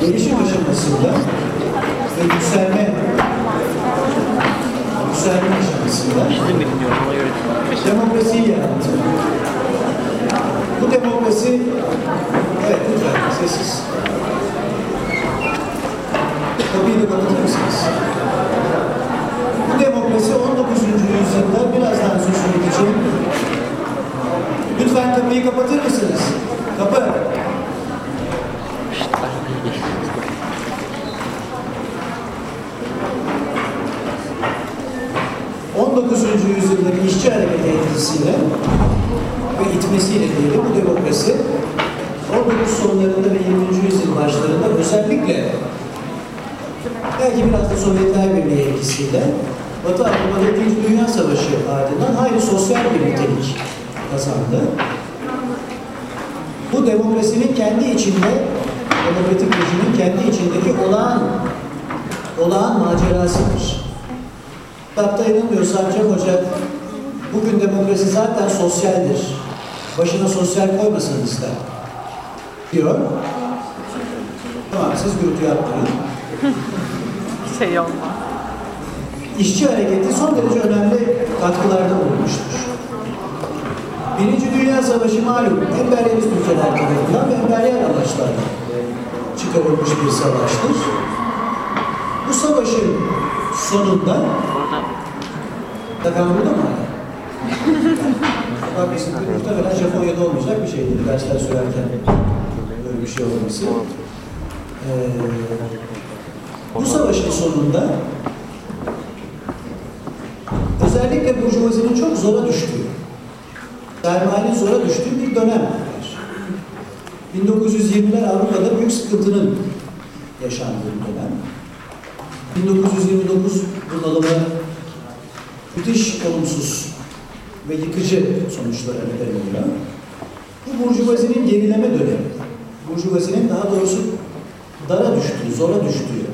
gelişim aşamasında ve yükselme yükselme aşamasında demokrasiyi yarattı. Bu demokrasi evet lütfen sessiz. Kapıyı da kapatır mısınız? Bu demokrasi 19. yüzyılda birazdan sözünü edeceğim. Lütfen kapıyı kapatır mısınız? Kapı. 19. yüzyıldaki işçi hareketi etkisiyle ve itmesiyle diyelim bu demokrasi 19 sonlarında ve 20. yüzyıl başlarında özellikle belki biraz da Sovyetler Birliği etkisiyle Batı Avrupa'da İkinci Dünya Savaşı ardından hayli sosyal bir nitelik kazandı. Bu demokrasinin kendi içinde, demokratik rejimin kendi içindeki olağan, olağan macerasıdır. Kitapta yanılmıyorsam Cem Hoca, bugün demokrasi zaten sosyaldir. Başına sosyal koymasın ister. Diyor. Tamam siz gürültü yapmayın. Şey olmaz. İşçi hareketi son derece önemli katkılarda bulunmuştur. Birinci Dünya Savaşı malum emperyalist ülkeler tarafından ve emperyal amaçlarla çıkarılmış bir savaştır. Bu savaşın sonunda Takan burada mı? Bak bizim muhtemelen Japonya'da olmayacak bir şeydi dersler söylerken böyle bir şey olması. Ee, bu savaşın sonunda özellikle burjuvazinin çok zora düştüğü, sermayenin zora düştüğü bir dönem var. 1920'ler Avrupa'da büyük sıkıntının yaşandığı bir dönem. 1929 bunalımı müthiş olumsuz ve yıkıcı sonuçlara neden oluyor. Bu burjuvazinin gerileme dönemi. Burjuvazinin daha doğrusu dara düştüğü, zora düştüğü,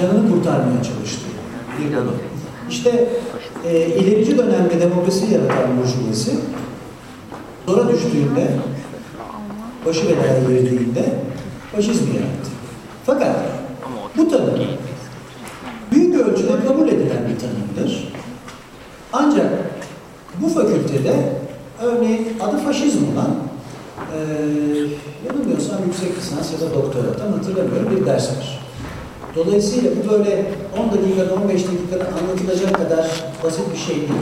canını kurtarmaya çalıştığı bir dönem. İşte e, ilerici dönemde demokrasi yaratan burjuvazi zora düştüğünde, başı belaya girdiğinde faşizmi yarattı. Fakat bu tanım büyük ölçüde kabul edilen bir tanımdır. Ancak bu fakültede örneğin adı faşizm olan e, yanılmıyorsam yüksek lisans ya da doktora tam hatırlamıyorum bir ders var. Dolayısıyla bu böyle 10 dakikada 15 dakikada anlatılacak kadar basit bir şey değil.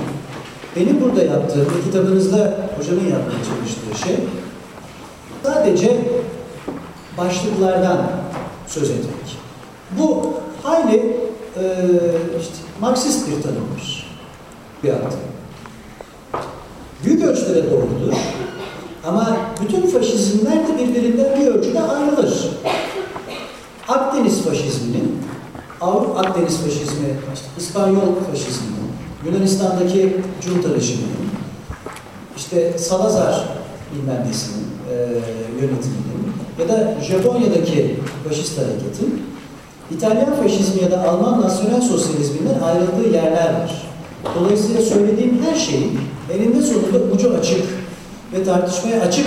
Benim burada yaptığım ve kitabınızda hocanın yapmaya çalıştığı şey sadece başlıklardan söz etmek. Bu hayli e, işte, Marksist bir tanımdır bir adı. Büyük ölçüde doğrudur. Ama bütün faşizmler de birbirinden bir ölçüde ayrılır. Akdeniz faşizminin, Avrupa Akdeniz faşizmi, işte İspanyol faşizminin, Yunanistan'daki junta rejiminin, işte Salazar bilmem nesinin e, yönetiminin ya da Japonya'daki faşist hareketin İtalyan faşizmi ya da Alman nasyonel sosyalizminden ayrıldığı yerler var. Dolayısıyla söylediğim her şeyin elinde sonunda ucu açık ve tartışmaya açık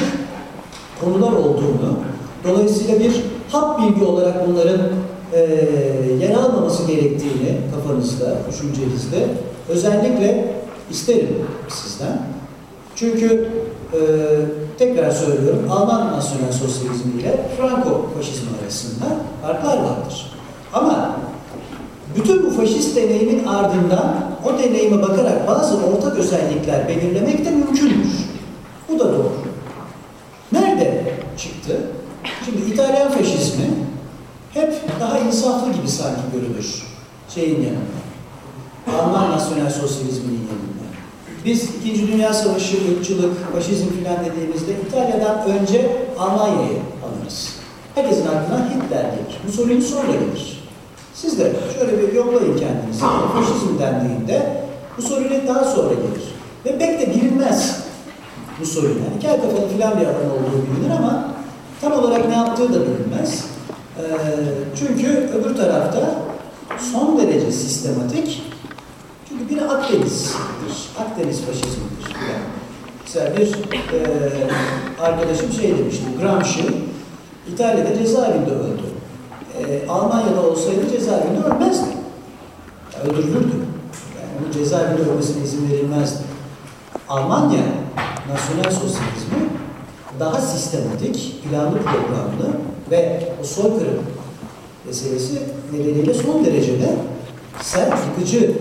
konular olduğunu, dolayısıyla bir hap bilgi olarak bunların e, yer almaması gerektiğini kafanızda, düşüncenizde özellikle isterim sizden. Çünkü e, tekrar söylüyorum, Alman nasyonel sosyalizmi ile Franco faşizmi arasında farklar vardır. Ama bütün bu faşist deneyimin ardından o deneyime bakarak bazı ortak özellikler belirlemek de mümkündür. Bu da doğru. Nerede çıktı? Şimdi İtalyan faşizmi hep daha insaflı gibi sanki görülür şeyin yanında. Alman nasyonel sosyalizminin yanında. Biz İkinci Dünya Savaşı, ırkçılık, faşizm filan dediğimizde İtalya'dan önce Almanya'yı alırız. Herkesin aklına Hitler gelir. Mussolini sonra gelir. Siz de şöyle bir yollayın kendinizi. Faşizm dendiğinde Mussolini daha sonra gelir. Ve pek de bilinmez Mussolini. Yani kel kafalı filan bir adam olduğu bilinir ama tam olarak ne yaptığı da bilinmez. Ee, çünkü öbür tarafta son derece sistematik çünkü biri Akdeniz'dir. Akdeniz faşizmidir. Filan. Mesela bir e, arkadaşım şey demişti, Gramsci İtalya'da cezaevinde öldü. Ee, Almanya'da olsaydı cezaevinde ölmezdi. Yani öldürülürdü. Yani onun cezaevinde ölmesine izin verilmezdi. Almanya, nasyonel sosyalizmi daha sistematik, planlı programlı ve o soykırım meselesi nedeniyle son derecede sert, yıkıcı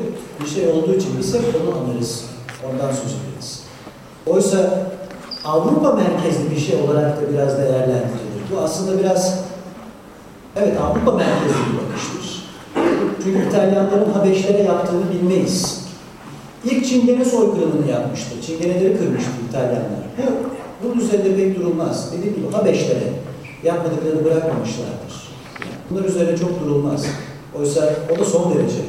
bir şey olduğu için biz onu anlarız, ondan söz ederiz. Oysa Avrupa merkezli bir şey olarak da biraz değerlendirilir. Bu aslında biraz, evet Avrupa merkezli bir bakıştır. Çünkü İtalyanların Habeşlere yaptığını bilmeyiz. İlk Çingene soykırımını yapmıştır. Çingeneleri kırmıştır İtalyanlar. Bu, bunun üzerinde pek durulmaz. Dediğim gibi Habeşlere yapmadıklarını bırakmamışlardır. Bunlar üzerine çok durulmaz. Oysa o da son derece,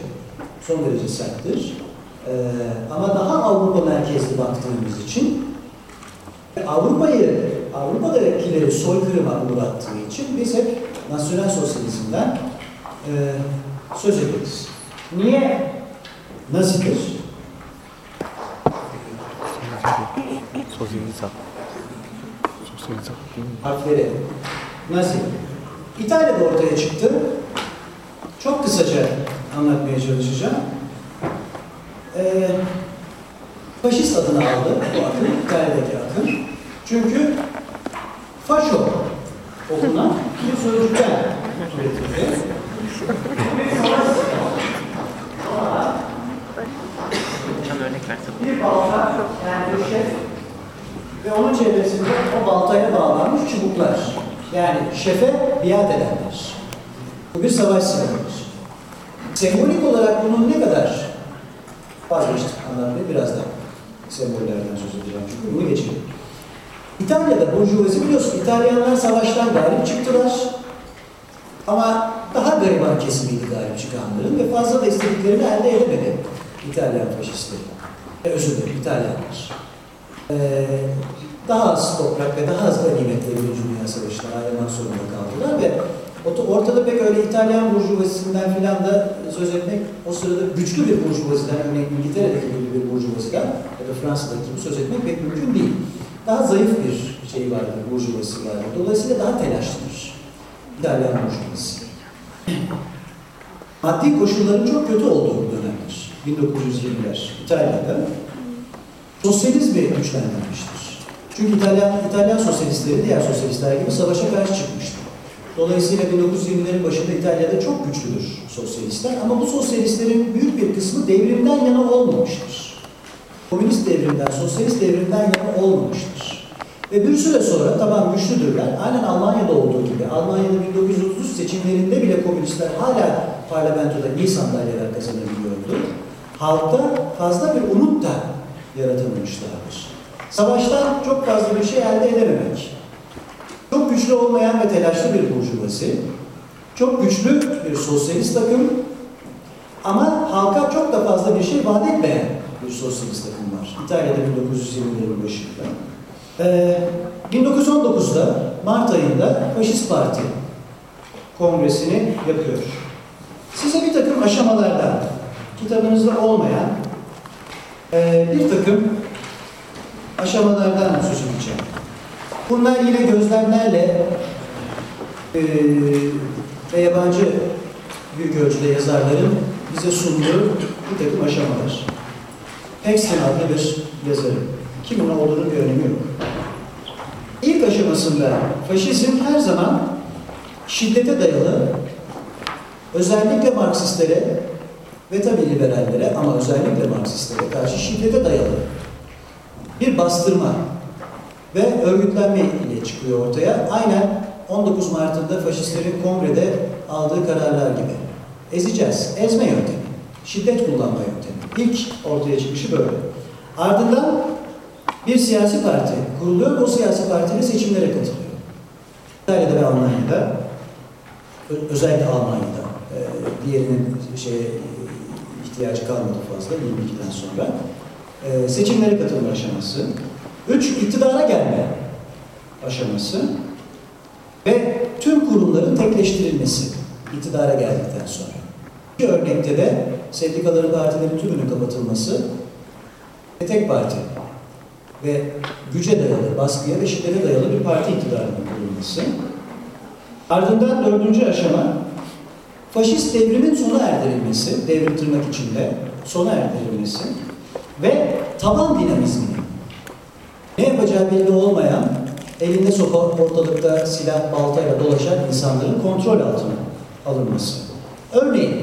son derece serttir. Ee, ama daha Avrupa merkezli baktığımız için Avrupa'yı, Avrupa'dakileri soykırıma uğrattığı için biz hep nasyonel sosyalizmden e, söz ederiz. Niye Nazidir? Sosyalizm. Sosyalizm harfleri Nazi. İtalya'da ortaya çıktı. Çok kısaca anlatmaya çalışacağım. Ee, faşist adını aldı bu akım, İtalya'daki akım. Çünkü faşo okunan bir sözcükten üretildi. Bir balta, yani bir şef ve onun çevresinde o baltaya bağlanmış çubuklar. Yani şefe biat edenler. Bu bir savaş silahıdır. Sembolik olarak bunun ne kadar vazgeçtik anlatmaya birazdan sembollerden söz edeceğim çünkü bunu geçelim. İtalya'da burjuvazi biliyorsun İtalyanlar savaştan galip çıktılar. Ama daha gariban kesimiydi galip çıkanların ve fazla da istediklerini elde edemedi İtalyan faşistleri. E, özür dilerim İtalyanlar. Ee, daha az toprak ve daha az ganimetle Birinci Dünya Savaşı'na ayrılmak zorunda kaldılar ve ort- ortada pek öyle İtalyan burjuvazisinden filan da söz etmek o sırada güçlü bir burjuvaziden, örneğin İngiltere'deki bir burjuvaziden ya da Fransa'daki söz etmek pek mümkün değil. Daha zayıf bir şey vardır, burjuvazisi vardır. Dolayısıyla daha telaşlıdır İtalyan burjuvazisi. Maddi koşulların çok kötü olduğu bir dönemdir. 1920'ler İtalya'da sosyalizmi güçlendirmiştir. Çünkü İtalyan, İtalyan sosyalistleri diğer sosyalistler gibi savaşa karşı çıkmıştı. Dolayısıyla 1920'lerin başında İtalya'da çok güçlüdür sosyalistler ama bu sosyalistlerin büyük bir kısmı devrimden yana olmamıştır. Komünist devrimden, sosyalist devrimden yana olmamıştır. Ve bir süre sonra tamam güçlüdürler. Aynen Almanya'da olduğu gibi. Almanya'da 1933 seçimlerinde bile komünistler hala parlamentoda iyi sandalyeler kazanabiliyordu. Halkta fazla bir umut da yaratılmışlardır. Savaştan çok fazla bir şey elde edememek. Çok güçlü olmayan ve telaşlı bir burjuvasi, çok güçlü bir sosyalist takım ama halka çok da fazla bir şey vaat etmeyen bir sosyalist takım var. İtalya'da 1920'lerin başında. Ee, 1919'da Mart ayında Faşist Parti kongresini yapıyor. Size bir takım aşamalardan, kitabınızda olmayan e, bir takım aşamalardan söz edeceğim. Bunlar yine gözlemlerle e, ve yabancı büyük ölçüde yazarların bize sunduğu bir takım aşamalar. Paxton adlı bir yazarım. Kimin olduğunun bir önemi yok. İlk aşamasında faşizm her zaman şiddete dayalı, özellikle Marksistlere ve tabii liberallere ama özellikle Marksistlere karşı şiddete dayalı bir bastırma ve örgütlenme ile çıkıyor ortaya. Aynen 19 Mart'ında faşistlerin kongrede aldığı kararlar gibi. Ezeceğiz. Ezme yöntemi. Şiddet kullanma yöntemi. İlk ortaya çıkışı böyle. Ardından bir siyasi parti kuruluyor ve o siyasi partinin seçimlere katılıyor. İtalya'da ve Almanya'da, özellikle Almanya'da, e, diğerinin şeye ihtiyacı kalmadı fazla 22'den sonra. E, seçimlere katılma aşaması. Üç, iktidara gelme aşaması. Ve tüm kurumların tekleştirilmesi iktidara geldikten sonra. Bir örnekte de sendikaların, partilerin tümünün kapatılması tek parti ve güce dayalı, baskıya ve şiddete dayalı bir parti iktidarının kurulması. Ardından dördüncü aşama faşist devrimin sona erdirilmesi, devrim tırnak içinde sona erdirilmesi ve taban dinamizminin ne yapacağı belli olmayan, elinde sopa ortalıkta silah baltayla dolaşan insanların kontrol altına alınması. Örneğin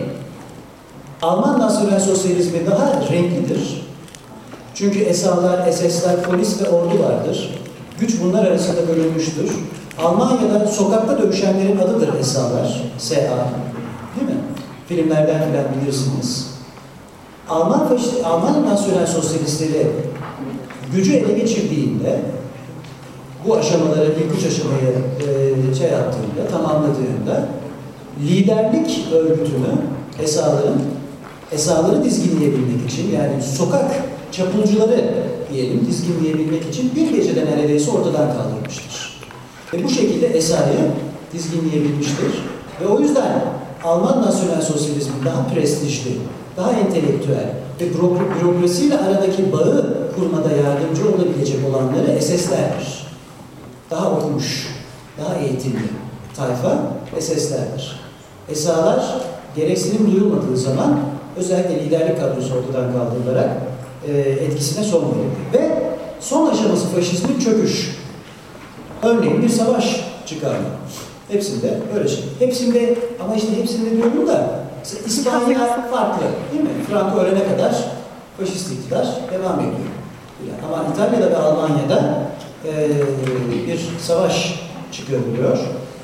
Alman nasyonel sosyalizmi daha renklidir. Çünkü esalar, SS'ler, polis ve ordu vardır. Güç bunlar arasında bölünmüştür. Almanya'da sokakta dövüşenlerin adıdır esalar, SA. Değil mi? Filmlerden filan bilirsiniz. Alman, faşist, Alman nasyonel sosyalistleri gücü ele geçirdiğinde bu aşamaları, ilk üç aşamayı e, şey yaptığında, tamamladığında liderlik örgütünü esaların esaları dizginleyebilmek için yani sokak çapulcuları diyelim dizginleyebilmek için bir gecede neredeyse ortadan kaldırmıştır. Ve bu şekilde esayı dizginleyebilmiştir. Ve o yüzden Alman nasyonel sosyalizmi daha prestijli, daha entelektüel ve büro- bürokrasiyle aradaki bağı kurmada yardımcı olabilecek olanları SS'lerdir. Daha okumuş, daha eğitimli tayfa SS'lerdir. Esalar gereksinim duyulmadığı zaman özellikle liderlik kadrosu ortadan kaldırılarak e, etkisine son verildi. Ve son aşaması faşizmin çöküş. Örneğin bir savaş çıkarma. Hepsinde öyle şey. Hepsinde ama işte hepsinde diyorum da İspanya farklı değil mi? Franco ölene kadar faşist iktidar devam ediyor. Ama İtalya'da ve Almanya'da e, bir savaş çıkarılıyor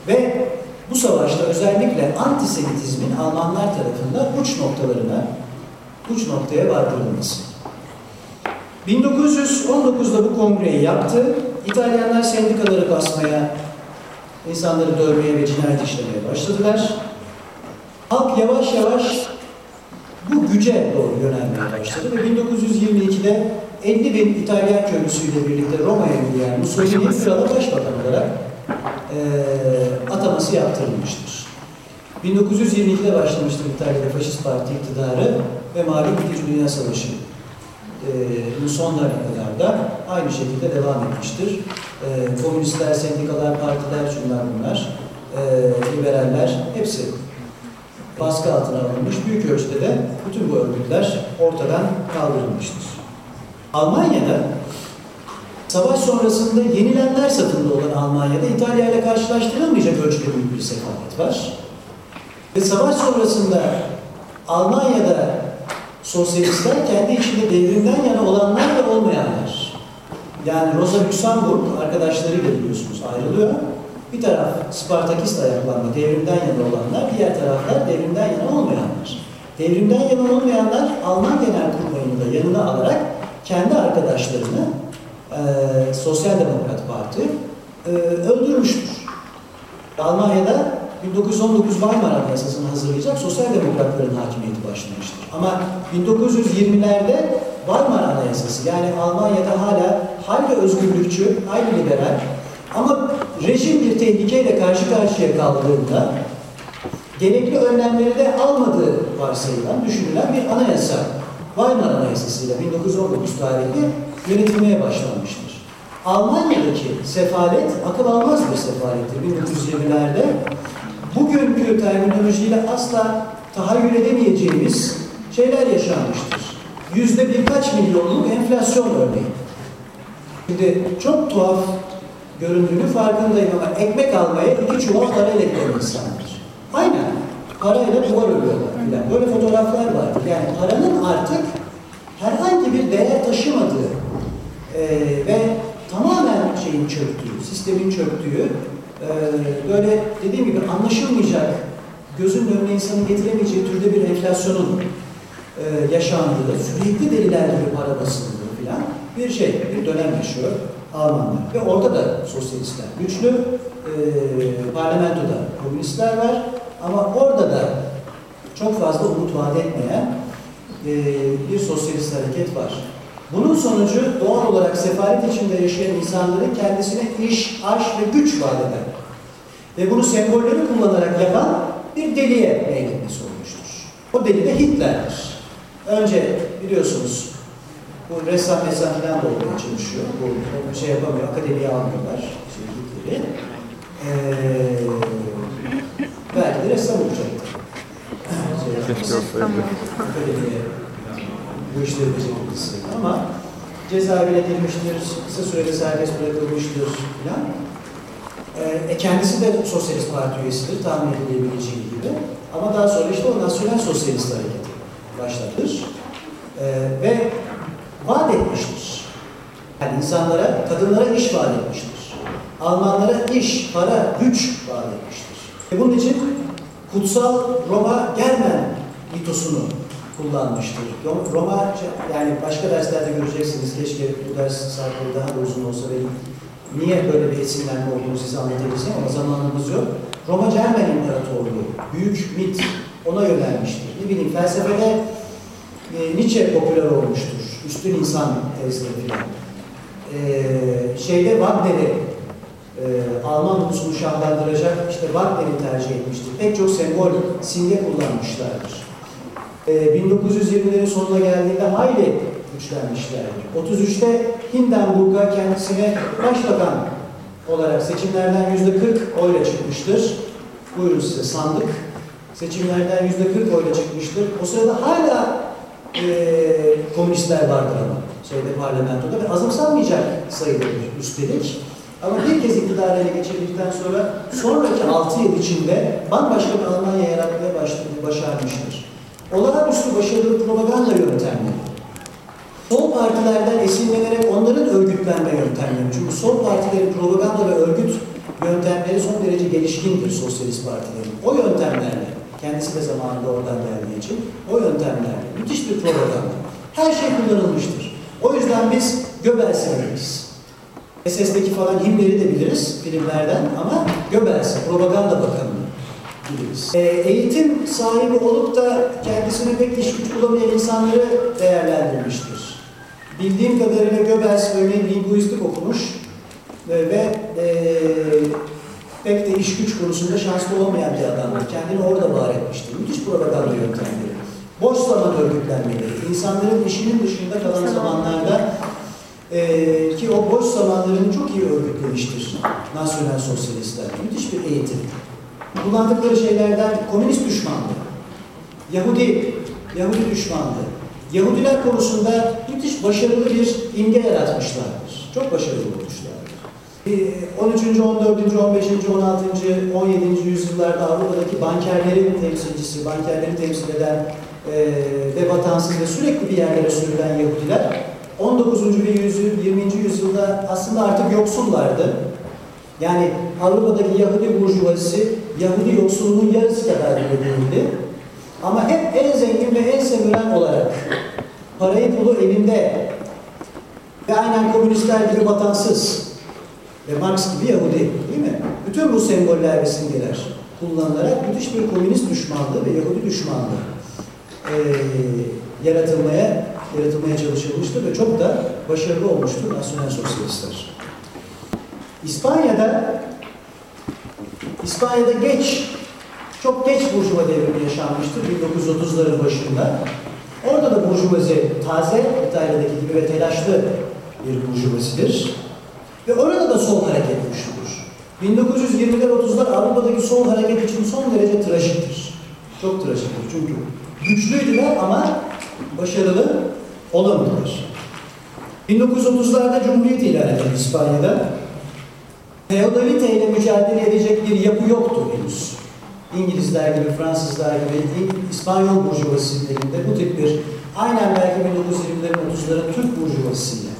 ve bu savaşta özellikle antisemitizmin Almanlar tarafından uç noktalarına, uç noktaya vardırılması. 1919'da bu kongreyi yaptı. İtalyanlar sendikaları basmaya, insanları dövmeye ve cinayet işlemeye başladılar. Halk yavaş yavaş bu güce doğru yönelmeye başladı ve 1922'de 50 bin İtalyan köylüsüyle birlikte Roma'ya yürüyen Mussolini kralı başbakan olarak e, ataması yaptırılmıştır. 1922'de başlamıştır İtalya'da Faşist Parti iktidarı ve malum İkinci Dünya Savaşı e, sonlarına kadar da aynı şekilde devam etmiştir. E, komünistler, sendikalar, partiler, şunlar bunlar, e, liberaller hepsi baskı altına alınmış. Büyük ölçüde de bütün bu örgütler ortadan kaldırılmıştır. Almanya'da savaş sonrasında yenilenler satında olan Almanya'da İtalya ile karşılaştırılmayacak ölçüde büyük bir sefalet var. Ve savaş sonrasında Almanya'da sosyalistler kendi içinde devrimden yana olanlar ve olmayanlar. Yani Rosa Luxemburg arkadaşlarıyla biliyorsunuz ayrılıyor. Bir taraf Spartakist ayaklanma, devrimden yana olanlar, diğer taraflar devrimden yana olmayanlar. Devrimden yana olmayanlar Alman Genel Kurmayı'nı da yanına alarak kendi arkadaşlarını e, Sosyal Demokrat Parti e, öldürmüştür. Almanya'da 1919 Weimar Anayasası'nı hazırlayacak Sosyal Demokratların hakimiyeti başlamıştır. Ama 1920'lerde Weimar Anayasası yani Almanya'da hala hayli özgürlükçü, hayli liberal ama rejim bir tehlikeyle karşı karşıya kaldığında gerekli önlemleri de almadığı varsayılan, düşünülen bir anayasa. Weimar Anayasası ile 1919 tarihli yönetilmeye başlanmıştır. Almanya'daki sefalet akıl almaz bir sefalettir 1920'lerde. Bugünkü terminolojiyle asla tahayyül edemeyeceğimiz şeyler yaşanmıştır. Yüzde birkaç milyonluk enflasyon örneği. Şimdi çok tuhaf göründüğünü farkındayım ama ekmek almaya iki çuval para ekleyen insanlar. Aynen. Parayla duvar örüyorlar filan. Böyle fotoğraflar var. Yani paranın artık herhangi bir değer taşımadığı e, ve tamamen şeyin çöktüğü, sistemin çöktüğü, e, böyle dediğim gibi anlaşılmayacak, gözün önüne insanın getiremeyeceği türde bir enflasyonun e, yaşandığı, sürekli deliler gibi para basıldığı filan bir şey, bir dönem yaşıyor Almanlar. Ve orada da sosyalistler güçlü, e, parlamentoda komünistler var ama orada da çok fazla umut vaat etmeyen e, bir sosyalist hareket var. Bunun sonucu doğal olarak sefalet içinde yaşayan insanların kendisine iş, aş ve güç vaat eden ve bunu sembolleri kullanarak yapan bir deliye meyletmesi olmuştur. O deli de Hitler'dir. Önce biliyorsunuz bu ressam ressam falan da olmaya çalışıyor. Bu, şey yapamıyor, akademiye almıyorlar. Şey, Hitler'i. Ee, ressam olacaktı. Keşke olsaydı. Akademiye bu işleri becermişti. Ama cezaevine girmiştir, kısa sürede serbest bırakılmıştır filan. Ee, e, kendisi de Sosyalist Parti üyesidir, tahmin edilebileceği gibi. Ama daha sonra işte o Nasyonel Sosyalist Hareketi başlatır. Ee, ve vaat etmiştir. Yani insanlara, kadınlara iş vaat etmiştir. Almanlara iş, para, güç vaat etmiştir. Ve bunun için kutsal Roma Germen mitosunu kullanmıştır. Ro- Roma, yani başka derslerde göreceksiniz, keşke bu ders saatleri daha da uzun olsa ve niye böyle bir esinlenme olduğunu size anlatabilsem ama zamanımız yok. Roma Germen İmparatorluğu, büyük mit ona yönelmiştir. Ne bileyim felsefede e, Nietzsche popüler olmuştur. Üstün insan tezleri. E, şeyde Wagner'i e, Alman ulusunu şahlandıracak işte Wagner'i tercih etmiştir. Pek çok sembol, simge kullanmışlardır. E, 1920'lerin sonuna geldiğinde hayli güçlenmişlerdir. 33'te Hindenburg'a kendisine başbakan olarak seçimlerden yüzde 40 oyla çıkmıştır. Buyurun size sandık. Seçimlerden yüzde 40 oyla çıkmıştır. O sırada hala e, komünistler vardır ama şeyde parlamentoda ve azımsanmayacak sayıdadır üstelik. Ama bir kez iktidarı ele geçirdikten sonra sonraki 6 yıl içinde bambaşka bir Almanya yaratmaya başladı, başarmıştır. Olağanüstü başarılı propaganda yöntemleri. Sol partilerden esinlenerek onların örgütlenme yöntemleri. Çünkü sol partilerin propaganda ve örgüt yöntemleri son derece gelişkindir sosyalist partilerin. O yöntemlerle, kendisi de zamanında oradan geldiği için, o yöntemlerle müthiş bir propaganda. Her şey kullanılmıştır. O yüzden biz Göbels'i biliriz. SS'deki falan Himmler'i de biliriz filmlerden ama Göbels'i, propaganda bakanını biliriz. E, eğitim sahibi olup da kendisine pek iş güç bulamayan insanları değerlendirmiştir. Bildiğim kadarıyla Göbels örneğin linguistik okumuş e, ve e, pek de iş güç konusunda şanslı olmayan bir adamdır. Kendini orada var etmiştir. Müthiş propaganda yöntemleri. Boş zaman örgütlenmeleri, insanların işinin dışında kalan zamanlarda e, ki o boş zamanlarını çok iyi örgütlemiştir nasyonel sosyalistler. Müthiş bir eğitim. Kullandıkları şeylerden komünist düşmanlığı, Yahudi, Yahudi düşmanlığı, Yahudiler konusunda müthiş başarılı bir imge yaratmışlardır. Çok başarılı olmuşlardır. Ee, 13. 14. 15. 16. 17. yüzyıllarda Avrupa'daki bankerlerin temsilcisi, bankerleri temsil eden e, ve vatansız ve sürekli bir yerlere sürülen Yahudiler 19. bir yüzyıl, 20. yüzyılda aslında artık yoksullardı. Yani Avrupa'daki Yahudi burjuvazisi Yahudi yoksulluğunun yarısı kadar bile. Ama hep en zengin ve en sevilen olarak parayı pulu elinde ve aynen komünistler gibi vatansız ve Marx gibi Yahudi değil mi? Bütün bu semboller ve simgeler kullanılarak müthiş bir komünist düşmanlığı ve Yahudi düşmanlığı e, yaratılmaya yaratılmaya çalışılmıştır ve çok da başarılı olmuştur nasyonel sosyalistler. İspanya'da İspanya'da geç çok geç burjuva devrimi yaşanmıştır 1930'ların başında. Orada da burjuvazi taze İtalya'daki gibi ve telaşlı bir burjuvazidir. Ve orada da sol hareket güçlüdür. 1920'ler 30'lar Avrupa'daki sol hareket için son derece trajiktir. Çok trajiktir çünkü güçlüydüler ama başarılı olamadılar. 1930'larda Cumhuriyet ilan edildi İspanya'da. Feodalite ile mücadele edecek bir yapı yoktu henüz. İngilizler gibi, Fransızlar gibi, İspanyol burjuvasinin elinde bu tip bir, aynen belki 1920'lerin 30'ların Türk burjuvasıyla,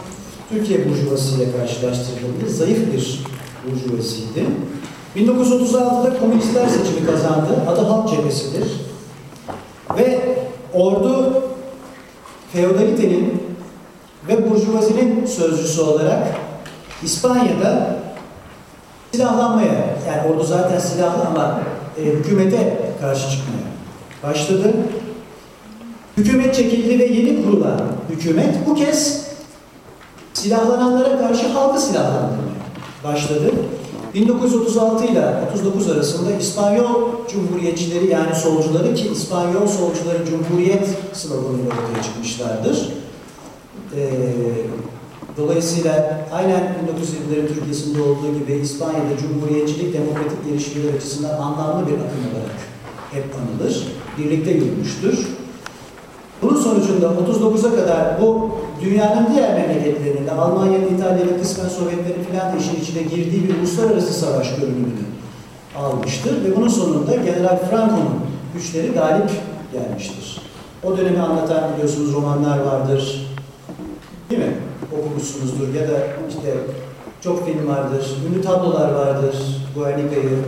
Türkiye burjuvasıyla karşılaştırıldığında zayıf bir burjuvasiydi. 1936'da komünistler seçimi kazandı. Adı Halk Cephesi'dir. Ve ordu feodalitenin ve burjuvazinin sözcüsü olarak İspanya'da silahlanmaya, yani ordu zaten silahlı ama e, hükümete karşı çıkmaya başladı. Hükümet çekildi ve yeni kurulan hükümet bu kez silahlananlara karşı halkı silahlandırmaya başladı. 1936 ile 39 arasında İspanyol Cumhuriyetçileri yani solcuları ki İspanyol solcuları Cumhuriyet sloganıyla ortaya çıkmışlardır. Ee, dolayısıyla aynen 1920'lerin Türkiye'sinde olduğu gibi İspanya'da Cumhuriyetçilik demokratik gelişmeler açısından anlamlı bir akım olarak hep anılır. Birlikte yürümüştür. Bunun sonucunda 39'a kadar bu dünyanın diğer memleketlerinde Almanya'nın, İtalya'nın, kısmen Sovyetlerin filan da işin içine girdiği bir uluslararası savaş görünümünü almıştır ve bunun sonunda General Franco'nun güçleri galip gelmiştir. O dönemi anlatan biliyorsunuz romanlar vardır. Değil mi? Okumuşsunuzdur ya da işte çok film vardır, ünlü tablolar vardır. Guernica'yı,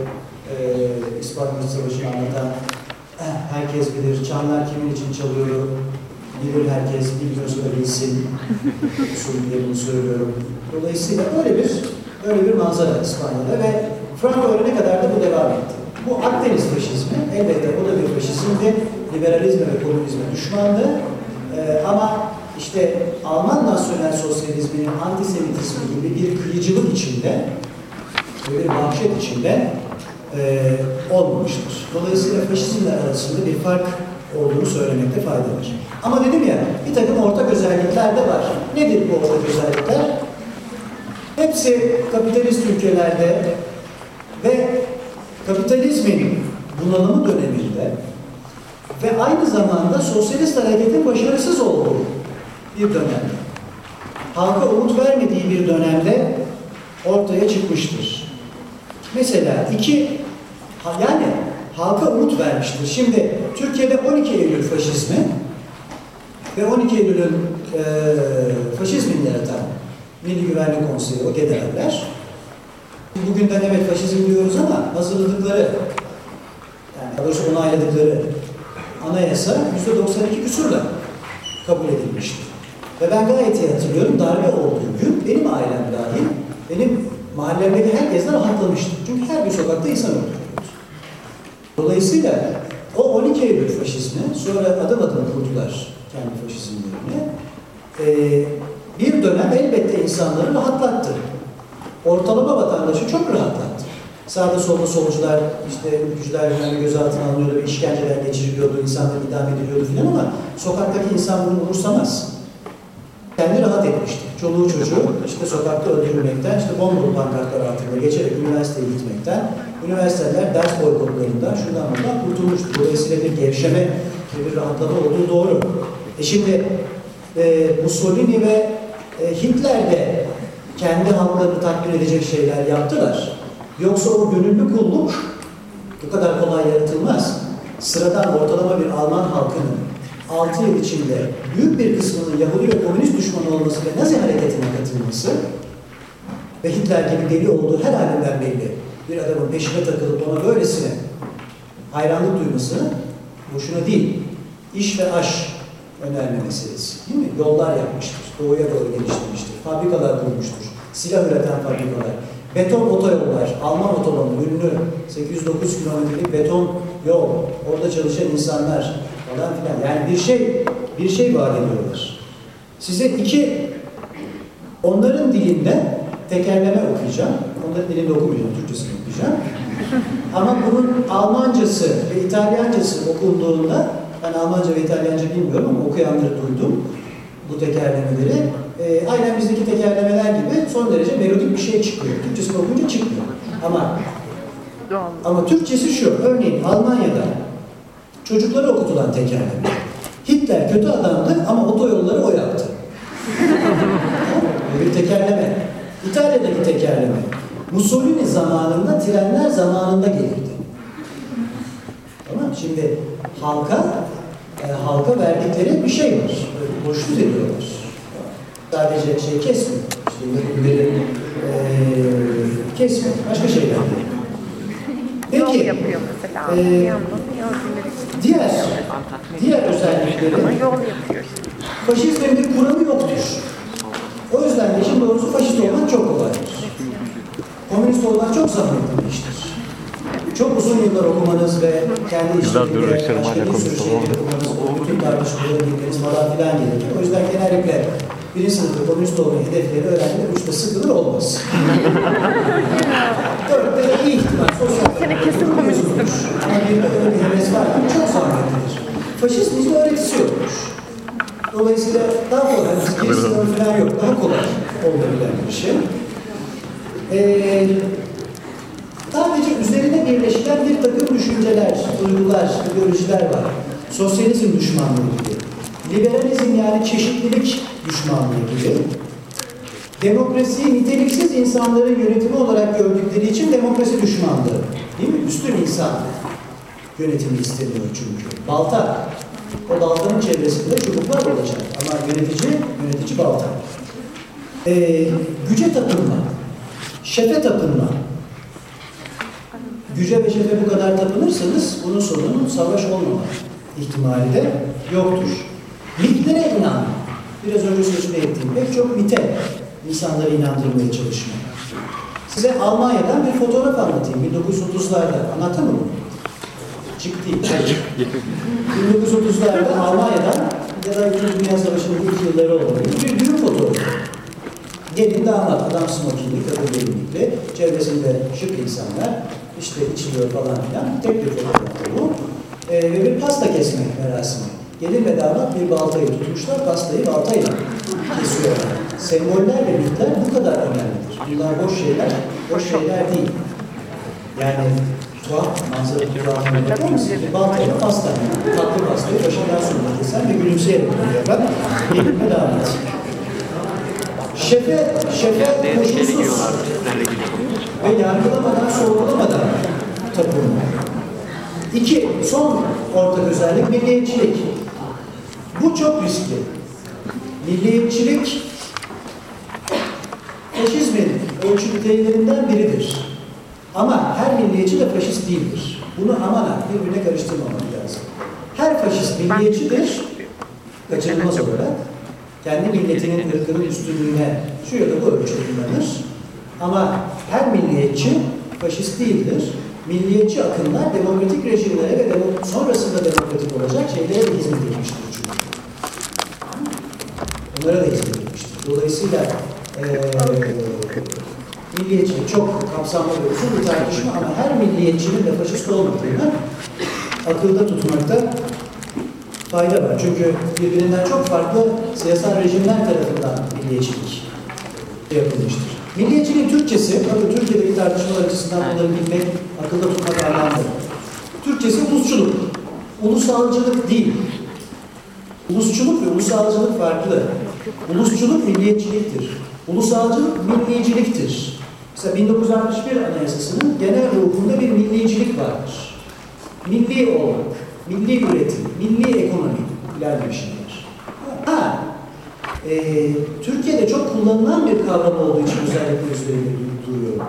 e, İspanya Savaşı'nı anlatan eh, herkes bilir. Çanlar kimin için çalıyor? Bilir herkes, bilmiyorsa da bilsin. Usul diye bunu söylüyorum. Dolayısıyla öyle bir öyle bir manzara İspanya'da ve Franco ölene kadar da bu devam etti. Bu Akdeniz faşizmi, elbette o da bir faşizmdi, liberalizme ve komünizme düşmandı. Ee, ama işte Alman nasyonel sosyalizminin antisemitizmi gibi bir kıyıcılık içinde, bir vahşet içinde e, olmamıştır. Dolayısıyla faşizmle arasında bir fark olduğunu söylemekte fayda var. Ama dedim ya, bir takım ortak özellikler de var. Nedir bu ortak özellikler? Hepsi kapitalist ülkelerde ve kapitalizmin bunalımı döneminde ve aynı zamanda sosyalist hareketin başarısız olduğu bir dönemde, halka umut vermediği bir dönemde ortaya çıkmıştır. Mesela iki, yani halka umut vermiştir. Şimdi Türkiye'de 12 Eylül faşizmi ve 12 Eylül'ün e, faşizmini yaratan Milli Güvenlik Konseyi, o generaller, bugünden evet faşizm diyoruz ama hazırladıkları, yani daha doğrusu onayladıkları anayasa %92 küsurla kabul edilmişti. Ve ben gayet iyi hatırlıyorum darbe olduğu gün benim ailem dahil, benim mahallemdeki herkes de rahatlamıştı. Çünkü her bir sokakta insan öldürüyordu. Dolayısıyla o 12 Eylül faşizmi sonra adım adım kurdular kendi faşizmlerini. Ee, bir dönem elbette insanları rahatlattı. Ortalama vatandaşı çok rahatlattı. Sağda solda solcular, işte ülkücüler yani gözaltına alınıyordu, ve işkenceler geçiriliyordu, insanlar idam ediliyordu filan ama sokaktaki insan bunu umursamaz. Kendi rahat etmişti. Çoluğu çocuğu işte sokakta öldürülmekten, işte bombalı pankartlar altında geçerek üniversiteye gitmekten, üniversiteler ders boykotlarından, şundan bundan kurtulmuştu. Dolayısıyla bir gevşeme ve bir rahatlama olduğu doğru. E şimdi e, Mussolini ve e, Hitler de kendi halklarını tatmin edecek şeyler yaptılar. Yoksa o gönüllü kulluk bu kadar kolay yaratılmaz. Sıradan ortalama bir Alman halkının 6 yıl içinde büyük bir kısmının Yahudi ve komünist düşmanı olması ve Nazi hareketine katılması ve Hitler gibi deli olduğu her halinden belli bir adamın peşine takılıp ona böylesine hayranlık duyması boşuna değil. İş ve aş önerme meselesi. Değil mi? Yollar yapmıştır. Doğuya doğru geliştirmiştir. Fabrikalar kurmuştur. Silah üreten fabrikalar. Beton otoyollar, Alman otobanı, ünlü 809 kilometrelik beton yol, orada çalışan insanlar falan filan. Yani bir şey, bir şey vaat ediyorlar. Size iki, onların dilinde tekerleme okuyacağım. Onların dilinde okumayacağım, Türkçesini okuyacağım. Ama bunun Almancası ve İtalyancası okunduğunda, ben Almanca ve İtalyanca bilmiyorum ama okuyanları duydum bu tekerlemeleri. Ee, aynen bizdeki tekerlemeler gibi son derece melodik bir şey çıkıyor. Türkçesini okuyunca çıkmıyor. Ama ama Türkçesi şu, örneğin Almanya'da çocuklara okutulan tekerleme. Hitler kötü adamdı ama otoyolları o yaptı. Bir tekerleme. İtalya'daki tekerleme. Mussolini zamanında, trenler zamanında gelirdi. Tamam Şimdi halka, e, halka verdikleri bir şey var. Böyle Boşluk ediyorlar. Sadece şey kesmiyor. İşte Yahudilerin e, kesmiyor. Başka şeyler. Yol Peki, yapıyor mesela. e, diğer, diğer özellikleri Ama yol yapıyor. faşizmin bir kuramı yoktur. O yüzden de işin doğrusu faşist olmak çok kolaydır. Komünist olmak çok zahmetli bir iştir. Çok uzun yıllar okumanız ve kendi işlerinde başka bir sürü komünist şey okumanız, bütün tartışmaları bilmeniz falan filan gerekir. O yüzden genellikle birinci sınıfta komünist olma hedefleri öğrenciler üçte sıkılır olmaz. Dörtte de iyi ihtimal sosyal. Sene kesin komünistim. Ama bir de öyle bir heves var ki çok zahmetlidir. Faşizm hiçbir öğretisi yokmuş. Dolayısıyla daha kolay, bir sınavı falan yok, daha kolay olabilen bir şey. Ee, sadece üzerine birleşilen bir takım düşünceler duygular, ideolojiler var. Sosyalizm düşmanlığı gibi. Liberalizm yani çeşitlilik düşmanlığı gibi. Demokrasiyi niteliksiz insanların yönetimi olarak gördükleri için demokrasi düşmanlığı. Değil mi? Üstün insan yönetimi isteniyor çünkü. Balta. O baltanın çevresinde çubuklar olacak. Ama yönetici, yönetici balta. Ee, güce tapınma. Şefe tapınma. Güce ve şefe bu kadar tapınırsanız bunun sonunun savaş olmama ihtimali de yoktur. Mitlere inan. Biraz önce sözünü ettiğim pek çok mite insanları inandırmaya çalışma. Size Almanya'dan bir fotoğraf anlatayım. 1930'larda. Anlattım mı bunu? Çık. 1930'larda Almanya'dan ya da İkinci Dünya Savaşı'nın ilk yılları olabilir. Bir düğün fotoğrafı. Gelin damat, adam smokinli, kadın gelinlikli, çevresinde şık insanlar, işte içiliyor falan filan. Tek bir fotoğraf bu. Ee, ve bir pasta kesme merasimi. Gelin ve damat bir baltayı tutmuşlar, pastayı baltayla kesiyorlar. Semboller ve mitler bu kadar önemlidir. Bunlar boş şeyler, boş şeyler değil. Yani tuhaf, manzara tuhaf. Bakar mısın? Baltayla pasta, tatlı pastayı başından sonuna kesen ve gülümseyerek yapan gelin ve damat. Şefe, şefe koşulsuz ve yargılamadan, sorgulamadan tapınma. İki, son ortak özellik milliyetçilik. Bu çok riskli. Milliyetçilik faşizmin ölçütlerinden biridir. Ama her milliyetçi de faşist değildir. Bunu aman ha birbirine karıştırmamak lazım. Her faşist milliyetçidir, kaçınılmaz olarak. Kendi milletinin ırkının üstünlüğüne şu ya da bu ölçüde inanır. Ama her milliyetçi faşist değildir. Milliyetçi akımlar demokratik rejimlere ve demo- sonrasında demokratik olacak şeylere de hizmet etmiştir çünkü. Onlara da hizmet etmiştir. Dolayısıyla eee milliyetçilik çok kapsamlı ve uzun bir tartışma ama her milliyetçinin de faşist olmadığını akılda tutmakta fayda var. Çünkü birbirinden çok farklı siyasal rejimler tarafından milliyetçilik yapılmıştır. Milliyetçiliğin Türkçesi, tabii Türkiye'deki tartışmalar açısından bunları bilmek, akılda tutmak önemli. Türkçesi ulusçuluk. Ulusalcılık değil. Ulusçuluk ve ulusalcılık farklı. Ulusçuluk milliyetçiliktir. Ulusalcılık milliyetçiliktir. Mesela 1961 Anayasası'nın genel ruhunda bir milliyetçilik vardır. Milli olmak, milli üretim, milli ekonomi şeyler. Ha, e, Türkiye'de çok kullanılan bir kavram olduğu için özellikle üzerinde duruyorum.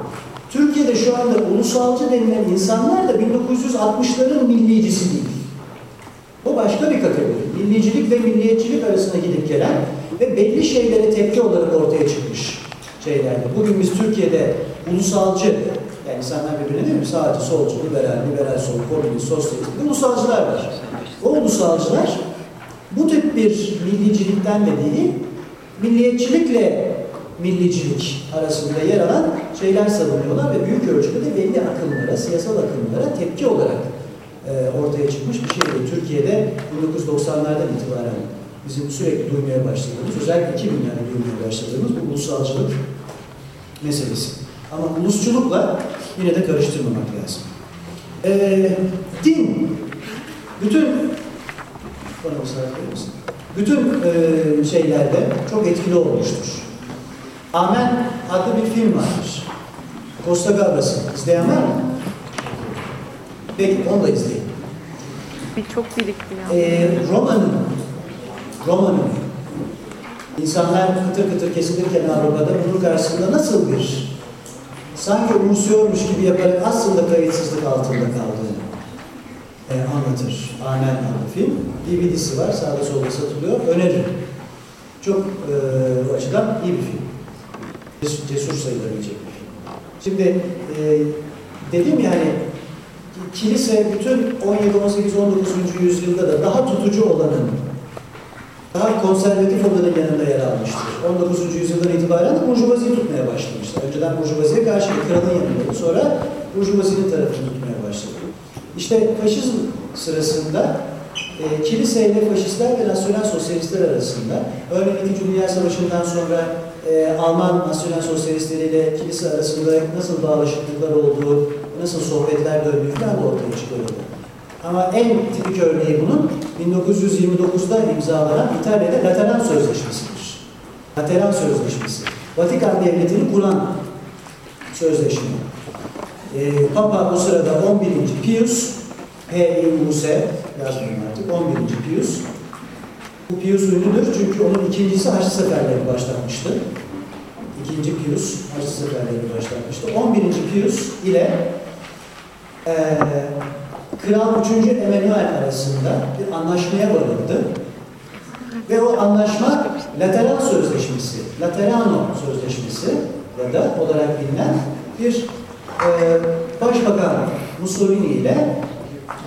Türkiye'de şu anda ulusalcı denilen insanlar da 1960'ların millicisi değil. O başka bir kategori. Millicilik ve milliyetçilik arasında gidip gelen ve belli şeylere tepki olarak ortaya çıkmış şeylerdi. Bugün biz Türkiye'de ulusalcı, insanlar birbirine değil mi? Sağcı, solcu, liberal, liberal sol, komünist, sosyalist, bir ulusalcılar var. O ulusalcılar bu tip bir millicilikten de değil, milliyetçilikle millicilik arasında yer alan şeyler savunuyorlar ve büyük ölçüde de belli akımlara, siyasal akımlara tepki olarak e, ortaya çıkmış bir şey. Türkiye'de 1990'lardan itibaren bizim sürekli duymaya başladığımız, özellikle 2000'lerde duymaya başladığımız bu ulusalcılık meselesi. Ama ulusçulukla yine de karıştırmamak lazım. E, din, bütün bana verir misin? Bütün e, şeylerde çok etkili olmuştur. Amen adlı bir film vardır. Costa Gavras'ın. İzleyen var mı? Peki onu da izleyin. Bir çok birikti ya. Ee, Roma'nın Roma'nın insanlar kıtır kıtır kesilirken Avrupa'da bunun karşısında nasıl bir sanki umursuyormuş gibi yaparak aslında kayıtsızlık altında kaldığını e, anlatır. Amen adlı film. DVD'si var. Sağda solda satılıyor. Öneririm. Çok e, bu açıdan iyi bir film. Cesur, cesur sayılabilecek bir film. Şimdi e, dedim yani kilise bütün 17, 18, 19. yüzyılda da daha tutucu olanın, daha konservatif olanın yanında yer almıştır. 19. yüzyıldan itibaren de burjuvaziyi tutmaya başlamışlar. Önceden burjuvaziye karşı kralın yanındaydı. Sonra burjuvazinin tarafını tutmaya başladı. İşte faşizm sırasında e, kiliseyle faşistler ve nasyonel sosyalistler arasında, örneğin İkinci Dünya Savaşı'ndan sonra e, Alman nasyonel sosyalistleriyle kilise arasında nasıl bağlaşıklıklar olduğu, nasıl sohbetler döndüğü falan da ortaya çıkıyordu. Ama en tipik örneği bunun 1929'da imzalanan İtalya'da Lateran Sözleşmesi'dir. Lateran Sözleşmesi. Vatikan Devleti'ni kuran sözleşme. Ee, Papa o sırada 11. Pius, P-I-U-S yazmıyorum artık, 11. Pius. Bu Pius ünlüdür çünkü onun ikincisi Haçlı Seferleri başlatmıştı. İkinci Pius Haçlı Seferleri başlatmıştı. 11. Pius ile eee Kral 3. Emanuel arasında bir anlaşmaya varıldı. Ve o anlaşma Lateran Sözleşmesi, Laterano Sözleşmesi ya da olarak bilinen bir e, Başbakan Mussolini ile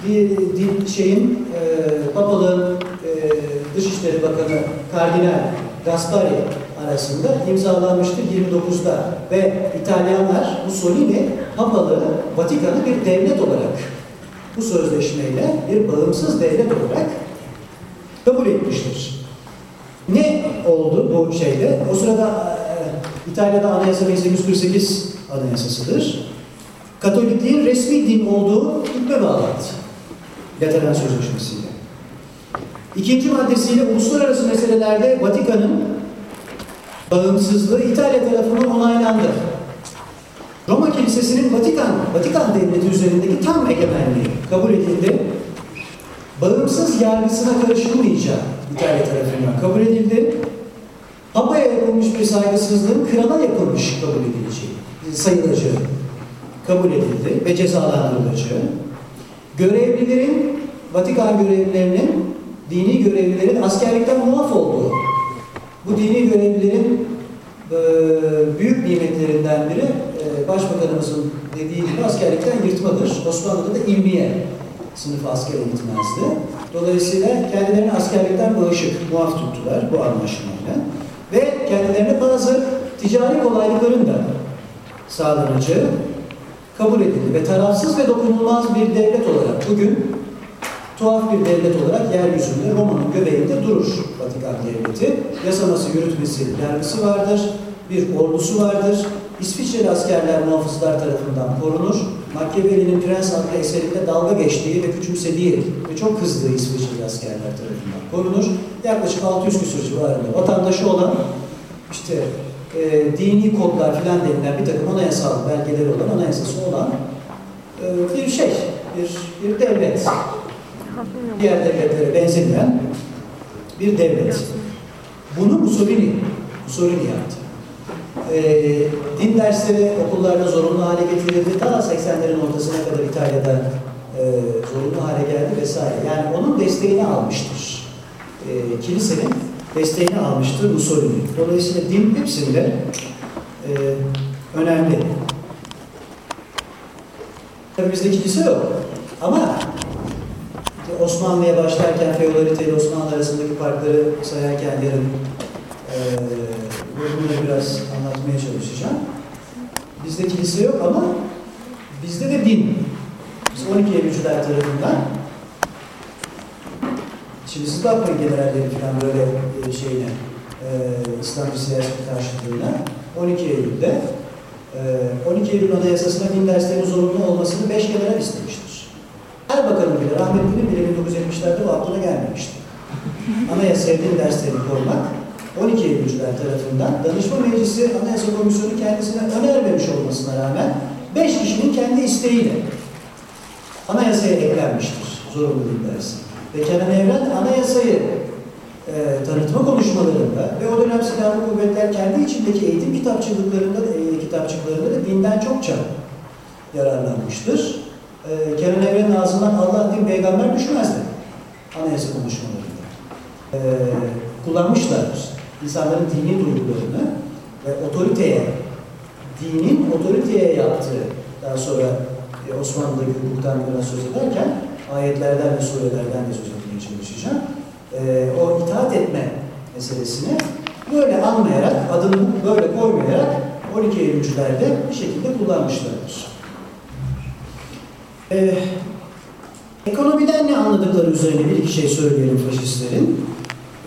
bir, bir şeyin e, papalığın e, Dışişleri Bakanı Kardinal Gaspari arasında imzalanmıştır 29'da ve İtalyanlar Mussolini papalığı Vatikan'ı bir devlet olarak bu sözleşmeyle bir bağımsız devlet olarak kabul etmiştir. Ne oldu bu şeyde? O sırada e, İtalya'da Anayasa 1848 Anayasasıdır. Katolikliğin resmi din olduğu hükme bağlandı. Lateran Sözleşmesi'yle. İkinci maddesiyle uluslararası meselelerde Vatikan'ın bağımsızlığı İtalya tarafından onaylandı. Roma Kilisesi'nin Vatikan, Vatikan Devleti üzerindeki tam egemenliği kabul edildi. Bağımsız yargısına karışılmayacağı İtalya tarafından kabul edildi. Papa'ya yapılmış bir saygısızlığın krala yapılmış kabul edileceği, sayılacağı kabul edildi ve cezalandırılacağı. Görevlilerin, Vatikan görevlilerinin, dini görevlilerin askerlikten muaf olduğu, bu dini görevlilerin e, büyük nimetlerinden biri Başbakanımızın dediği gibi askerlikten yırtmadır. Osmanlı'da da ilmiye sınıfı asker eğitmezdi. Dolayısıyla kendilerini askerlikten bağışık, muaf tuttular bu anlaşmayla. Ve kendilerine bazı ticari kolaylıkların da sağlanacağı kabul edildi. Ve tarafsız ve dokunulmaz bir devlet olarak bugün tuhaf bir devlet olarak yeryüzünde Roma'nın göbeğinde durur Vatikan Devleti. Yasaması, yürütmesi, yargısı vardır. Bir ordusu vardır. İsviçreli askerler muhafızlar tarafından korunur. Machiavelli'nin Prens adlı eserinde dalga geçtiği ve küçümsediği ve çok kızdığı İsviçreli askerler tarafından korunur. Yaklaşık 600 küsur civarında vatandaşı olan işte e, dini kodlar filan denilen bir takım anayasal belgeleri olan, anayasası olan e, bir şey, bir, bir devlet. Diğer devletlere benzemeyen bir devlet. Bunu Mussolini, Mussolini yaptı. E, din dersleri okullarda zorunlu hale getirildi. Ta 80'lerin ortasına kadar İtalya'da e, zorunlu hale geldi vesaire. Yani onun desteğini almıştır. E, kilisenin desteğini almıştır Mussolini. Dolayısıyla din hepsinde e, önemli. Tabii bizde kilise yok. Ama Osmanlı'ya başlarken feodalite ile Osmanlı arasındaki farkları sayarken yarın e, bunları biraz anlatmaya çalışacağım. Bizde kilise yok ama bizde de din. Biz 12 Eylülcüler tarafından Şimdi siz bakmayın generalleri falan böyle e, şeyine, e, İslamcı siyaset karşıtlığına. 12 Eylül'de e, 12 Eylül Anayasası'na din derslerinin zorunlu olmasını 5 general istemiştir. Her bakanın bile, rahmetlinin bile 1970'lerde bu aklına gelmemişti. Anayasaya din derslerini koymak 12 Eylülcüler tarafından Danışma Meclisi Anayasa Komisyonu kendisine önermemiş olmasına rağmen 5 kişinin kendi isteğiyle anayasaya eklenmiştir zorunlu din dersi. Ve Kenan Evren anayasayı e, tanıtma konuşmalarında ve o dönem silahlı kuvvetler kendi içindeki eğitim kitapçılıklarında da, e, kitapçıklarında da dinden çokça yararlanmıştır. E, Kenan Evren'in ağzından Allah din peygamber düşmezdi anayasa konuşmalarında. E, kullanmışlardır. İnsanların dini duygularını ve otoriteye, dinin otoriteye yaptığı, daha sonra e, Osmanlı'daki hukuktan biraz söz ederken ayetlerden ve surelerden de söz etmeye çalışacağım. Ee, o itaat etme meselesini böyle anlayarak, adını böyle koymayarak 12 Eylülcülerde bir şekilde kullanmışlardır. Ee, ekonomiden ne anladıkları üzerine bir iki şey söyleyelim faşistlerin.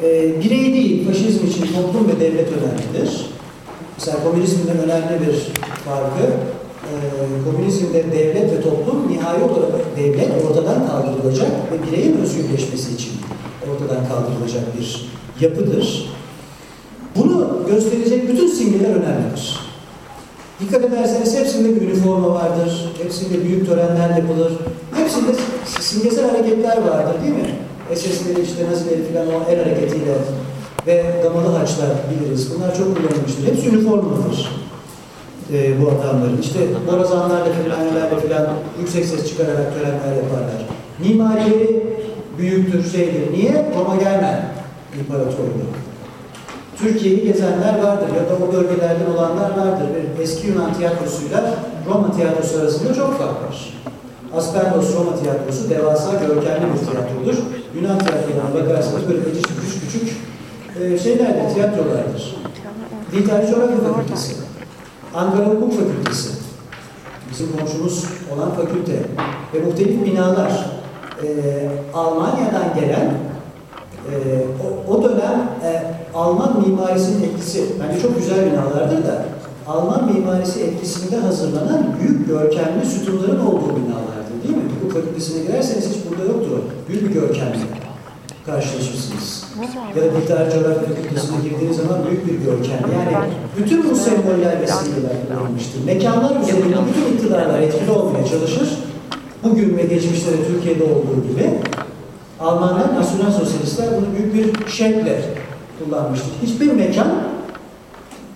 Ee, birey değil, faşizm için toplum ve devlet önemlidir. Mesela komünizmden önemli bir farkı e, komünizmde devlet ve toplum nihai olarak devlet ortadan kaldırılacak ve bireyin özgürleşmesi için ortadan kaldırılacak bir yapıdır. Bunu gösterecek bütün simgeler önemlidir. Dikkat ederseniz hepsinde bir üniforma vardır, hepsinde büyük törenler yapılır, hepsinde simgesel hareketler vardır değil mi? SS'leri işte Nazileri falan o el hareketiyle ve damalı haçlar biliriz. Bunlar çok kullanılmıştır. Hepsi üniformadır e, bu adamların. İşte borazanlarla filanlarla filan yüksek ses çıkararak törenler yaparlar. Mimarileri büyüktür, şeydir. Niye? Roma gelmen imparatorluğu. Türkiye'yi gezenler vardır ya da o bölgelerden olanlar vardır. Ve eski Yunan tiyatrosuyla Roma tiyatrosu arasında çok fark var. Aspendos Roma tiyatrosu devasa görkemli bir tiyatrodur. Yunan tiyatrolarına bakarsanız böyle eciş küçük. Küçük e, şeylerdir, tiyatrolardır. Dil Tarih Coğrafya Fakültesi, Ankara Hukuk Fakültesi, bizim komşumuz olan fakülte. Ve muhtelif binalar. E, Almanya'dan gelen e, o, o dönem e, Alman mimarisinin etkisi, bence çok güzel binalardır da Alman mimarisi etkisinde hazırlanan büyük görkemli sütunların olduğu binalardır fakültesine girerseniz hiç burada yoktur o. Bir görkemle karşılaşırsınız. Ya da Dil Tarih Coğrafya Fakültesine girdiğiniz zaman büyük bir görkem. Yani bütün bu semboller ve simgeler kullanılmıştır. Mekanlar üzerinde bütün iktidarlar etkili olmaya çalışır. Bugün ve geçmişte de Türkiye'de olduğu gibi Almanlar, nasyonel sosyalistler bunu büyük bir şekle kullanmıştır. Hiçbir mekan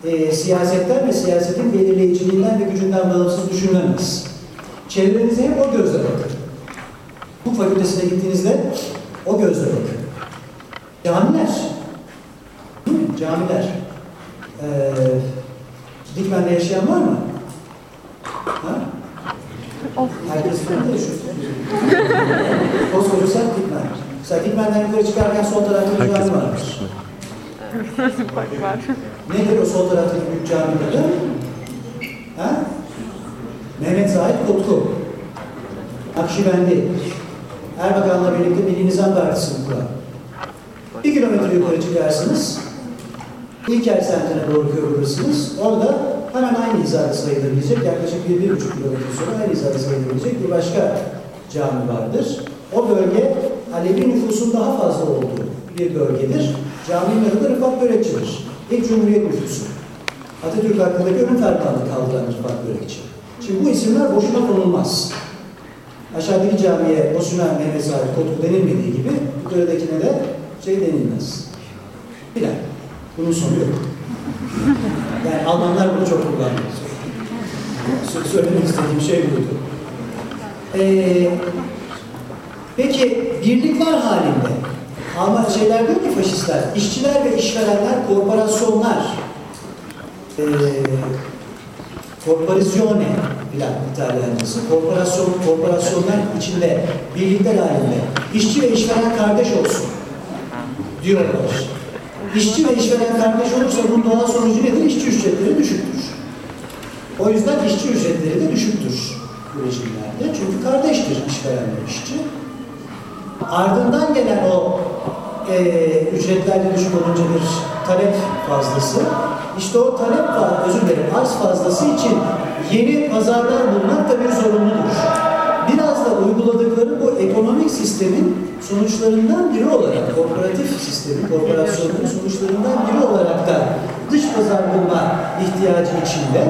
e, siyasetten ve siyasetin belirleyiciliğinden ve gücünden bağımsız düşünülemez. Çevrenize hep o gözle bakın. Bu fakültesine gittiğinizde o gözle bakın. Camiler. Camiler. Ee, Dikmen'de yaşayan var mı? Ha? Herkes Dikmen'de yaşıyor. Koskoca sen Dikmen. Mesela Dikmen'den yukarı çıkarken sol tarafta bir cami varmış. Nedir o sol taraftaki büyük caminin adı? Ha? Mehmet Zahid Kutlu. Akşibendi. Erbakan'la birlikte Milli Nizam Partisi'ni kuran. Bir kilometre yukarı çıkarsınız. İlker semtine doğru kıvrılırsınız. Orada hemen aynı hizada sayılabilecek, yaklaşık bir, bir buçuk kilometre sonra aynı hizada sayılabilecek bir başka cami vardır. O bölge Alevi nüfusun daha fazla olduğu bir bölgedir. Caminin adı da Rıfat Börekçi'dir. İlk Cumhuriyet nüfusu. Atatürk hakkındaki ölüm fermanını kaldıran Rıfat Börekçi. Şimdi bu isimler boşuna konulmaz. Aşağıdaki camiye boşuna Mehmet Sahip Kotuk denilmediği gibi yukarıdakine de şey denilmez. Bilen. Bunun sonu yok. Yani Almanlar bunu çok kullanıyor. Sö- Söylemek istediğim şey buydu. Ee, peki birlikler halinde Alman şeyler diyor ki faşistler, işçiler ve işverenler, korporasyonlar, ee, korporasyone filan İtalyancası, korporasyon, korporasyonlar içinde birlikler halinde işçi ve işveren kardeş olsun diyorlar. İşçi ve işveren kardeş olursa bunun doğal sonucu nedir? İşçi ücretleri düşüktür. O yüzden işçi ücretleri de düşüktür bu rejimlerde. Çünkü kardeştir işveren ve işçi. Ardından gelen o e, ücretlerde düşük olunca bir talep fazlası. İşte o talep var, özür dilerim, arz fazlası için yeni pazarlar bulmak da bir zorunludur. Biraz da uyguladıkları bu ekonomik sistemin sonuçlarından biri olarak, korporatif sistemin, korporasyonların sonuçlarından biri olarak da dış pazar bulma ihtiyacı içinde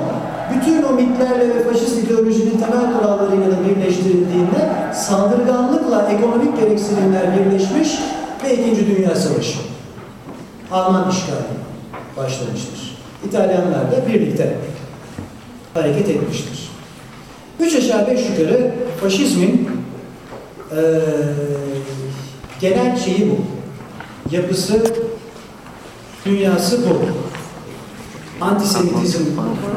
bütün o mitlerle ve faşist ideolojinin temel kurallarıyla da birleştirildiğinde saldırganlıkla ekonomik gereksinimler birleşmiş ve İkinci Dünya Savaşı. Alman işgali başlamıştır. İtalyanlar da birlikte hareket etmiştir. Üç aşağı beş yukarı faşizmin eee, genel şeyi bu. Yapısı, dünyası bu. Antisemitizm,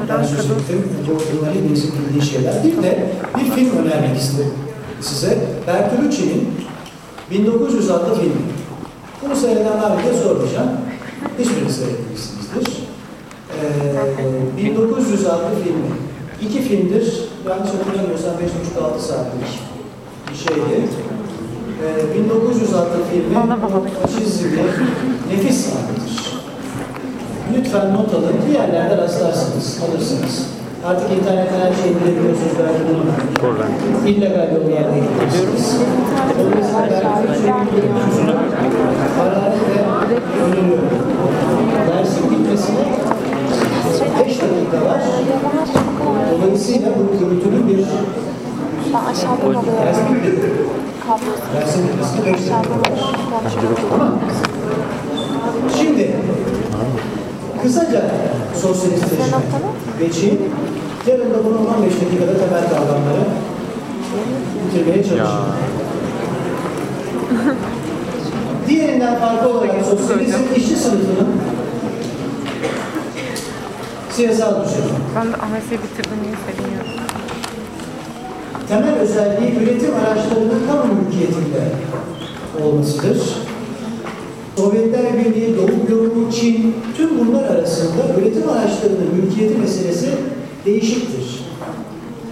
ben söz ettim. Bu bunlar hepinizin bildiği şeyler. Bir de bir film önermek istedim size. Bertolucci'nin 1900 adlı filmi. Bunu seyredenler bile sormayacağım. Hiçbirini seyretmişsinizdir. 1900 adlı filmi. İki filmdir. Yanlış hatırlamıyorsam 5,5-6 saatlik bir şeydi. Ee, 1900 adlı filmi faşizmle nefis sahnedir. Lütfen not alın. Bir yerlerde rastlarsınız, alırsınız. Artık internetten her şeyi bilebiliyorsunuz belki bunu. Buradan. illegal yol yerine gidiyorsunuz. Dolayısıyla ben hararetle öneriyorum. Dersin bitmesine 5 dakika var. Dolayısıyla bu gürültünün bir Ben aşağıdan alıyorum. dersin bitmesi. Kablosu. Dersin bitmesine 5 dakika Aşağıdan var. alıyorum. Konuşuyorum. Tamam. Şimdi kısaca sosyalist rejime geçeyim. Yarın da bunu 15 dakikada temel kavramları bitirmeye çalışacağım. Diğerinden farklı olarak sosyalizm işçi sınıfının siyasal düzeni. Ben de AHS'yi bitirdim diye seviniyorum. temel özelliği üretim araçlarının kamu mülkiyetinde olmasıdır. Sovyetler Birliği, Doğu Bloku, Çin, tüm bunlar arasında üretim araçlarının mülkiyeti meselesi değişiktir.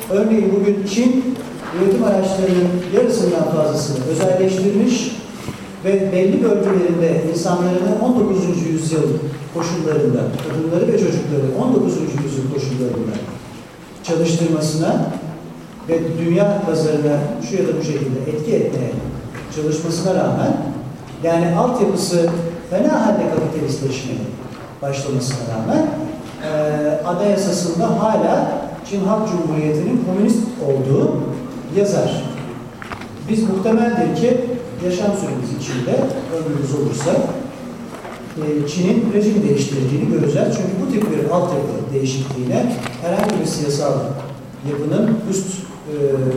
Örneğin bugün Çin, üretim araçlarının yarısından fazlasını özelleştirmiş ve belli bölgelerinde insanlarını 19. yüzyıl koşullarında, kadınları ve çocukları 19. yüzyıl koşullarında çalıştırmasına ve dünya pazarına şu ya da bu şekilde etki etmeye çalışmasına rağmen yani altyapısı fena halde kapitalistleşmeye başlamasına rağmen eee anayasasında hala Çin Halk Cumhuriyeti'nin komünist olduğu yazar. Biz muhtemeldir ki yaşam süremiz içinde ömrümüz olursa e, Çin'in rejim değiştirdiğini göreceğiz. Çünkü bu tip bir altyapı değişikliğine herhangi bir siyasal yapının üst e,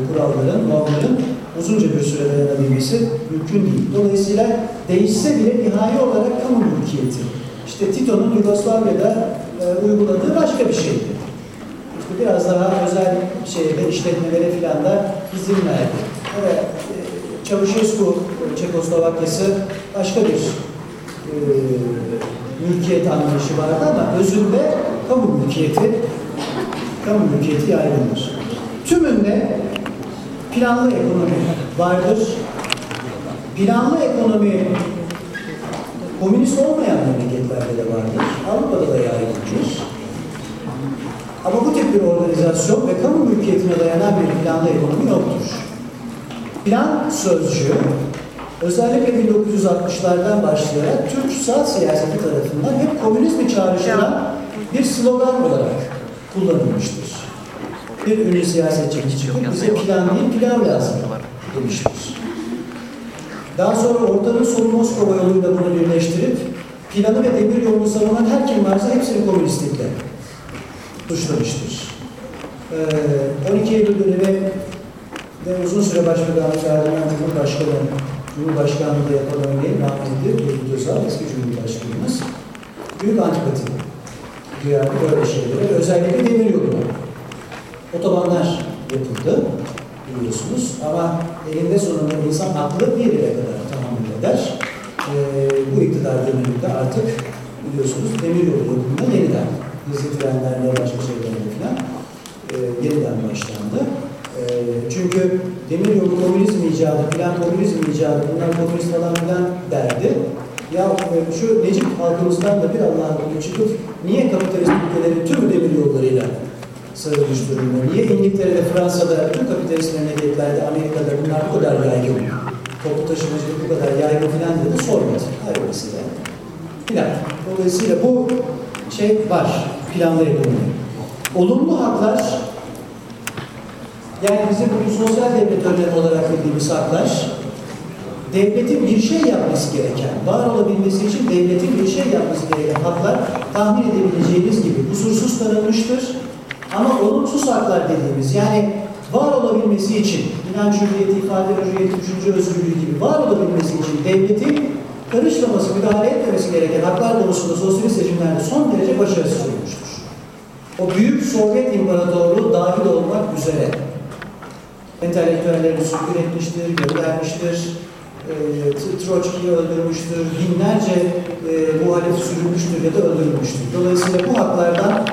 kuralların, normların uzunca bir süre dayanabilmesi mümkün değil. Dolayısıyla değişse bile nihai olarak kamu mülkiyeti. İşte Tito'nun Yugoslavya'da e, uyguladığı başka bir şeydi. İşte biraz daha özel şeyde işletmelere filan da izin verdi. Evet, Çavuşescu Çekoslovakyası başka bir e, mülkiyet anlayışı vardı ama özünde kamu mülkiyeti kamu mülkiyeti yaygındır. Tümünde planlı ekonomi vardır. Planlı ekonomi komünist olmayan memleketlerde de vardır. Avrupa'da da yaygındır. Ama bu tip bir organizasyon ve kamu mülkiyetine dayanan bir planlı ekonomi yoktur. Plan sözcüğü özellikle 1960'lardan başlayarak Türk sağ siyaseti tarafından hep komünizmi çağrıştıran bir slogan olarak kullanılmıştır. Bir ünlü siyasetçi çıkıp bize plan değil pilav lazım demiştir. Daha sonra ortanın sonu Moskova yoluyla bunu birleştirip planı ve demir yolunu savunan her kim varsa hepsini komünistlikle suçlamıştır. Ee, 12 Eylül dönemi ve uzun süre başbakanlık ardından Cumhurbaşkanı, Cumhurbaşkanlığı da yapan örneğin rahmetli Turgut Özal, eski Cumhurbaşkanımız, büyük antipati duyardı böyle şeylere özellikle demir yoluna. Otobanlar yapıldı biliyorsunuz ama elinde sonunda insan aklı bir yere kadar tahammül eder. Ee, bu iktidar döneminde artık biliyorsunuz demir yolu yapımına yeniden hızlı trenlerle başka şeylerle falan e, yeniden başlandı. E, çünkü demir yolu komünizm icadı, plan komünizm icadı, bunlar komünist falan filan derdi. Ya e, şu Necip halkımızdan da bir Allah'ın kulu çıkıp niye kapitalist ülkelerin tümü demir yollarıyla sarılmış durumda? Niye İngiltere'de, Fransa'da, tüm kapitalist memleketlerde, Amerika'da bunlar bu kadar yaygın? Toplu taşımacılık bu kadar yaygın filan dedi sormadı. Hayır mesela. Filan. Dolayısıyla bu şey var, planlı ekonomi. Olumlu haklar, yani bizim bugün sosyal devlet örneği olarak bildiğimiz haklar, devletin bir şey yapması gereken, var olabilmesi için devletin bir şey yapması gereken haklar tahmin edebileceğiniz gibi kusursuz tanınmıştır. Ama olumsuz haklar dediğimiz, yani var olabilmesi için, inanç hürriyeti, ifade hürriyeti, düşünce özgürlüğü gibi var olabilmesi için devletin karışmaması, müdahale etmemesi gereken haklar konusunda sosyalist rejimlerde son derece başarısız olmuştur. O büyük Sovyet İmparatorluğu dahil olmak üzere entelektüellerini sürgün etmiştir, göndermiştir, e, Troçki'yi öldürmüştür, binlerce e, muhalif sürülmüştür ya da öldürülmüştür. Dolayısıyla bu haklardan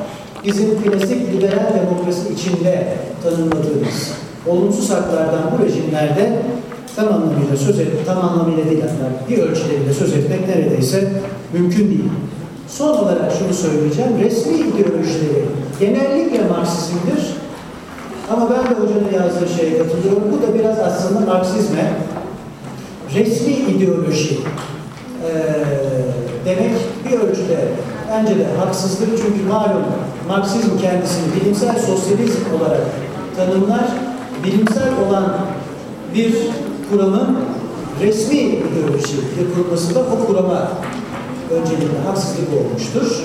bizim klasik liberal demokrasi içinde tanımladığımız olumsuz haklardan bu rejimlerde tam anlamıyla söz etmek, tam anlamıyla değil hatta bir ölçüde bile söz etmek neredeyse mümkün değil. Son olarak şunu söyleyeceğim, resmi ideolojileri genellikle Marksizmdir. Ama ben de hocanın yazdığı şeye katılıyorum. Bu da biraz aslında Marksizme, resmi ideoloji eee, demek bir ölçüde bence de haksızlık. Çünkü malum Marksizm kendisini bilimsel sosyalizm olarak tanımlar. Bilimsel olan bir kuramın resmi ideolojiyle kurulması da o kurama öncelikle haksızlık olmuştur.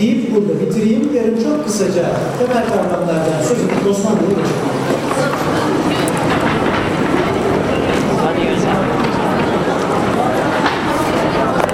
Deyip burada bitireyim. Yarın çok kısaca temel kavramlardan söz edip Osmanlı'ya geçelim.